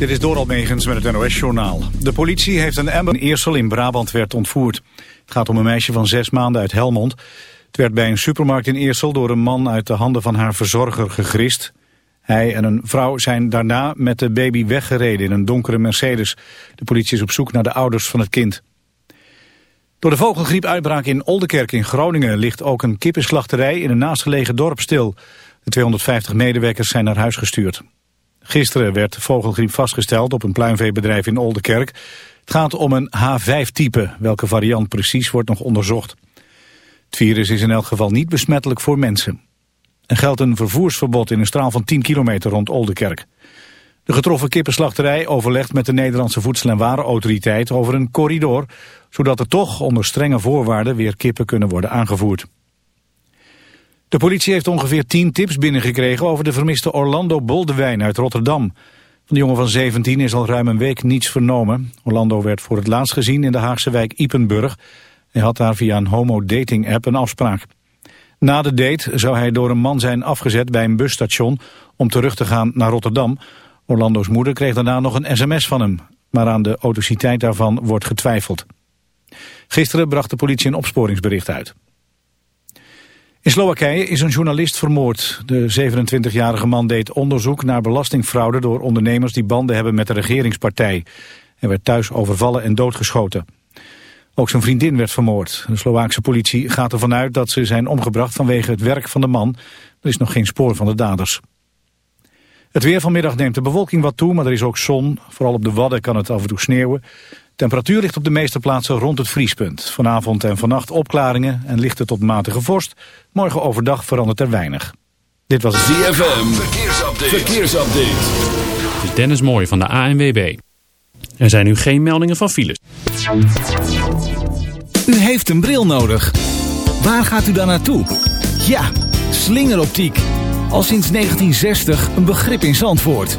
Dit is Doral Megens met het NOS-journaal. De politie heeft een emmer in Eersel in Brabant werd ontvoerd. Het gaat om een meisje van zes maanden uit Helmond. Het werd bij een supermarkt in Eersel door een man uit de handen van haar verzorger gegrist. Hij en een vrouw zijn daarna met de baby weggereden in een donkere Mercedes. De politie is op zoek naar de ouders van het kind. Door de vogelgriepuitbraak in Oldenkerk in Groningen ligt ook een kippenslachterij in een naastgelegen dorp stil. De 250 medewerkers zijn naar huis gestuurd. Gisteren werd vogelgriep vastgesteld op een pluimveebedrijf in Oldenkerk. Het gaat om een H5-type. Welke variant precies wordt nog onderzocht. Het virus is in elk geval niet besmettelijk voor mensen. Er geldt een vervoersverbod in een straal van 10 kilometer rond Oldenkerk. De getroffen kippenslachterij overlegt met de Nederlandse Voedsel- en Warenautoriteit over een corridor, zodat er toch onder strenge voorwaarden weer kippen kunnen worden aangevoerd. De politie heeft ongeveer 10 tips binnengekregen over de vermiste Orlando Boldewijn uit Rotterdam. Van de jongen van 17 is al ruim een week niets vernomen. Orlando werd voor het laatst gezien in de Haagse wijk Ipenburg. Hij had daar via een homo-dating-app een afspraak. Na de date zou hij door een man zijn afgezet bij een busstation om terug te gaan naar Rotterdam. Orlando's moeder kreeg daarna nog een sms van hem, maar aan de authenticiteit daarvan wordt getwijfeld. Gisteren bracht de politie een opsporingsbericht uit. In Slowakije is een journalist vermoord. De 27-jarige man deed onderzoek naar belastingfraude door ondernemers die banden hebben met de regeringspartij. Hij werd thuis overvallen en doodgeschoten. Ook zijn vriendin werd vermoord. De Slovaakse politie gaat ervan uit dat ze zijn omgebracht vanwege het werk van de man. Er is nog geen spoor van de daders. Het weer vanmiddag neemt de bewolking wat toe, maar er is ook zon. Vooral op de Wadden kan het af en toe sneeuwen. Temperatuur ligt op de meeste plaatsen rond het vriespunt. Vanavond en vannacht opklaringen en ligt het tot matige vorst. Morgen overdag verandert er weinig. Dit was ZFM. Verkeersupdate. Verkeersupdate. Dit is Dennis Mooij van de ANWB. Er zijn nu geen meldingen van files. U heeft een bril nodig. Waar gaat u dan naartoe? Ja, slingeroptiek. Al sinds 1960 een begrip in Zandvoort.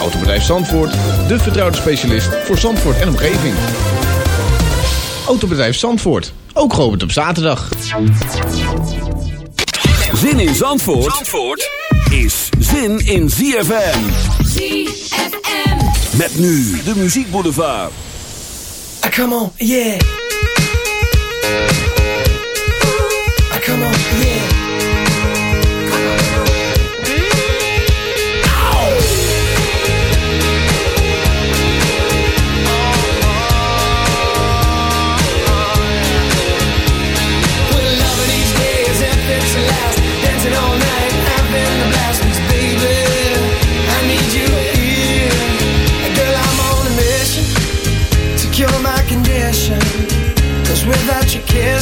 Autobedrijf Zandvoort, de vertrouwde specialist voor Zandvoort en omgeving. Autobedrijf Zandvoort, ook geopend op zaterdag. Zin in Zandvoort, Zandvoort is zin in ZFM. ZFM. Met nu de muziekboulevard. Ah, come on, yeah. Ah, come on, yeah.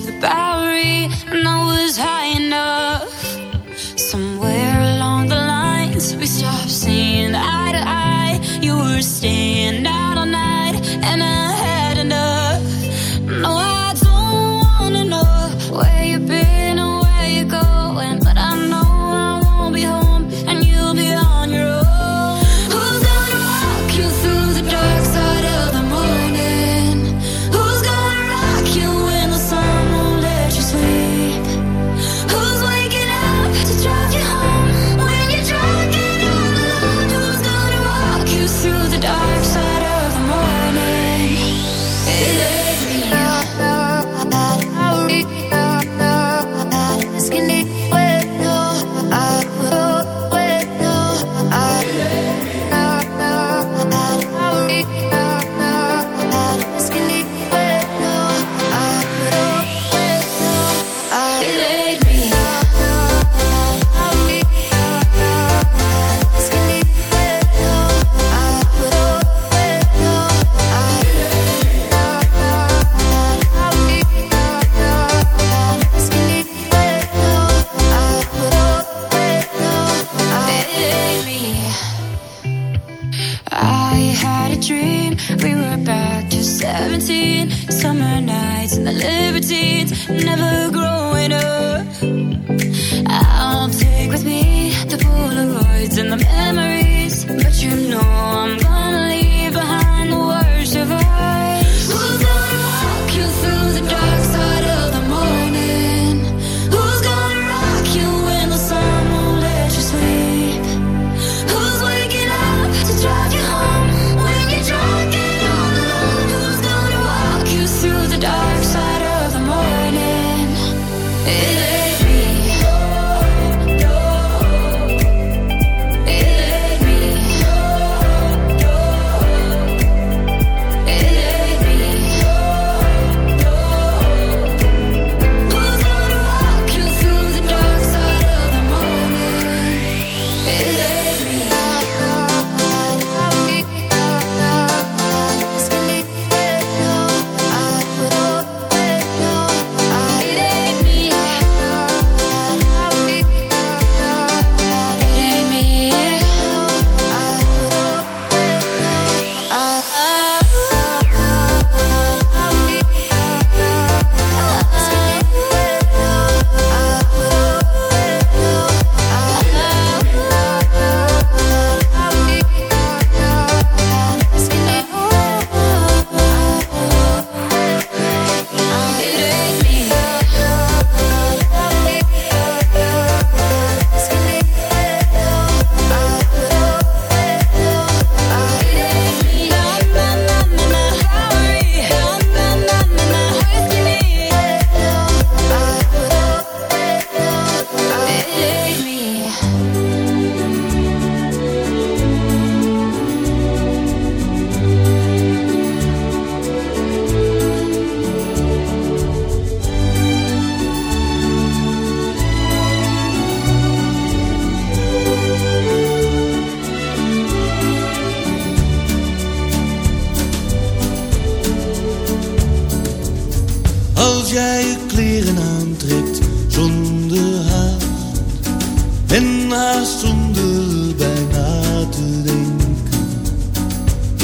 the Bowery, and I was high enough. Somewhere along the lines, we stopped seeing eye to eye. You were staying. It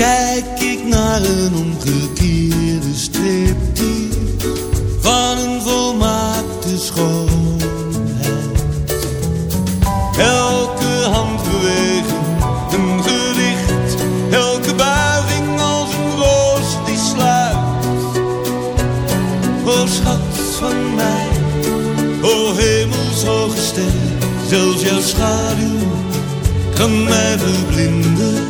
Kijk ik naar een omgekeerde striptease van een volmaakte schoonheid. Elke handbeweging een gedicht, elke buiging als een roos die sluit. O schat van mij, o hemelshoge ster, zelfs jouw schaduw kan mij verblinden.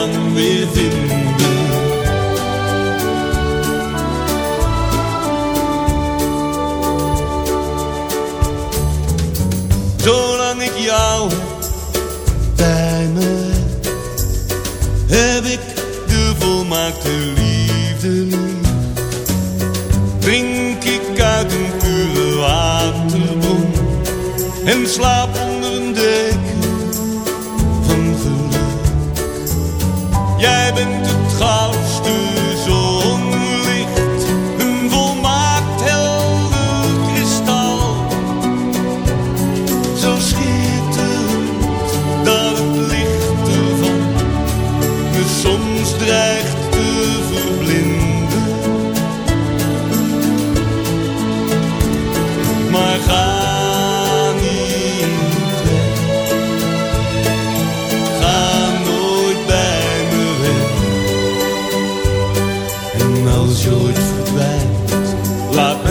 volmaakte liefde lief. Drink ik uit een pure waterbron en slaap sabe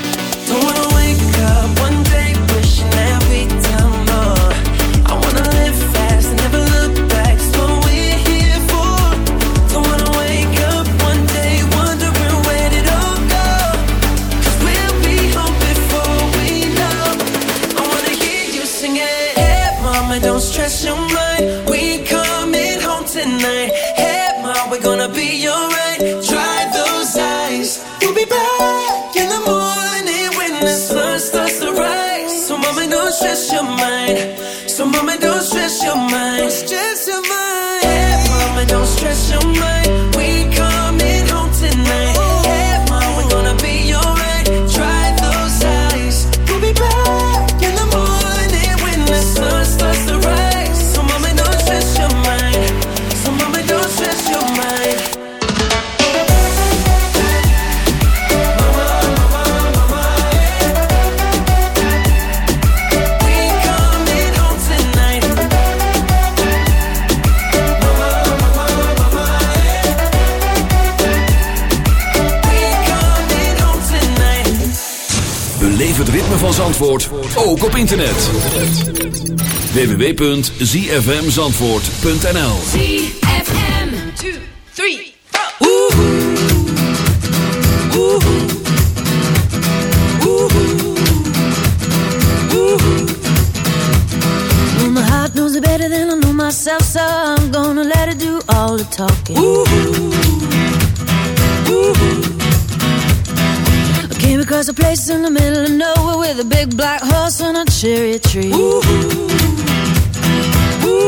Zandvoort, ook op internet. www.zfmzandvoort.nl ZFM. Two, three, four. Well, my heart knows it better than I know myself, so I'm gonna let it do all the talking. Across a place in the middle of nowhere with a big black horse and a cherry tree. Ooh ooh,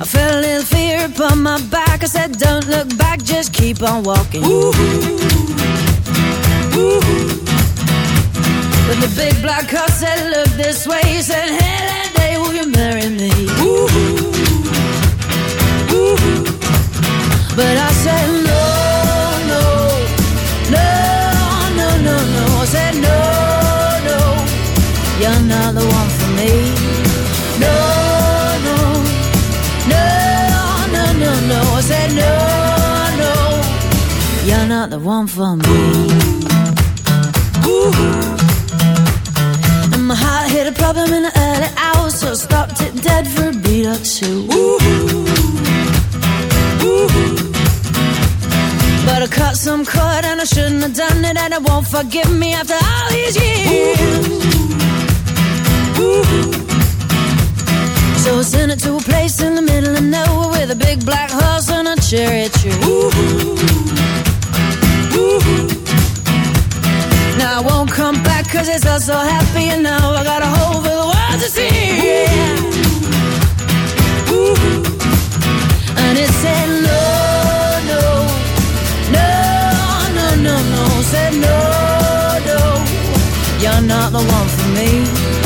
I felt a little fear upon my back. I said, Don't look back, just keep on walking. But the big black horse said, Look this way. He said, Hey, that day, will you marry me? But I said, No, no, no, no, no, no. I said, No, no, you're not the one for me. And my heart hit a problem in the early hours, so stopped it dead for beat or two. But I cut some cord and I shouldn't have done it, and it won't forgive me after all these years. So I sent it to a place in the middle of nowhere with a big black horse and a cherry tree. Now I won't come it's so happy I got a hole for the world to see. And said no, no, no, no, no, no. Said no, no, you're not the one for me.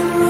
always stuck